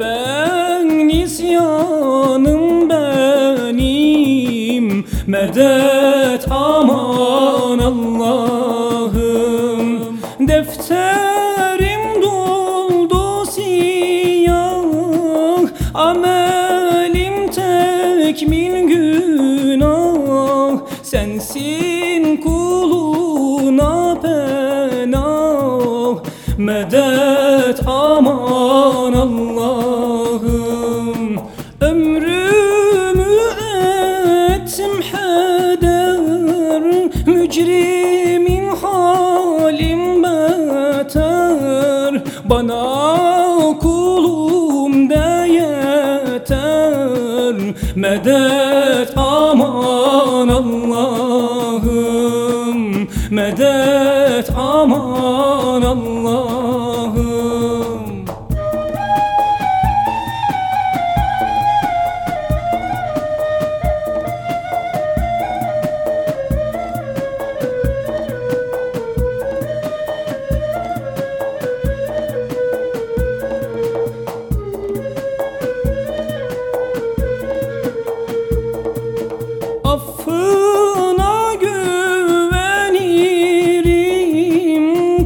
Fefen nisyanım benim. Medet aman Allah'ım. Defterim doldu siyah. Amelim tekmil günah. Sensin kuluna penah. Medet aman Ömrümü ettim heder. Mücrimin halim beter. Bana kulum de yeter. Medet aman Allah'ım. Medet aman Allah'ım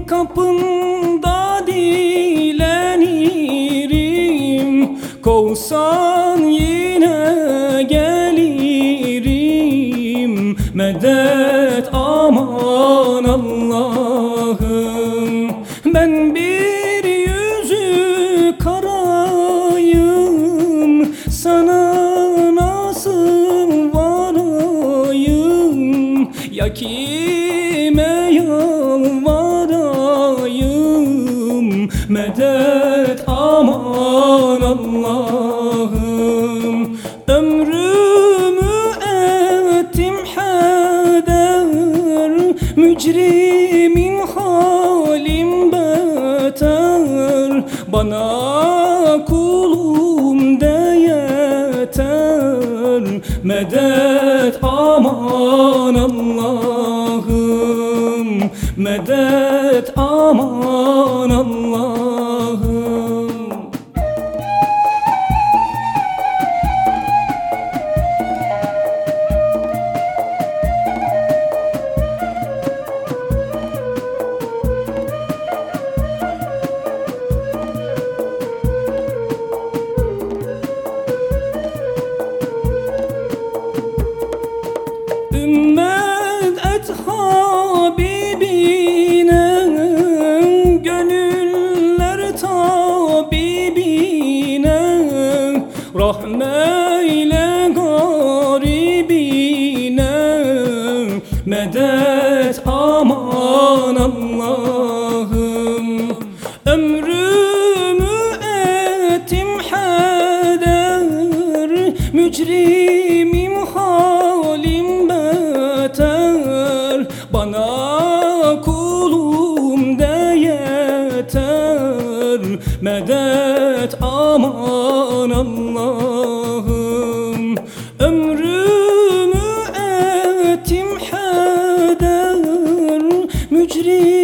Kapında dilenirim Kovsan yine gelirim. Medet aman Allah'ım. Ben bir yüzü karayım. Sana nasıl varayım? Ya kime Mücrimin halim beter Bana kulum de yeter. Medet aman Allah'ım Medet aman Allah'ım Rahmeyle garibine Medet aman Allah'ım ver medet aman Allah'ım. Ömrümü etim heder mücrim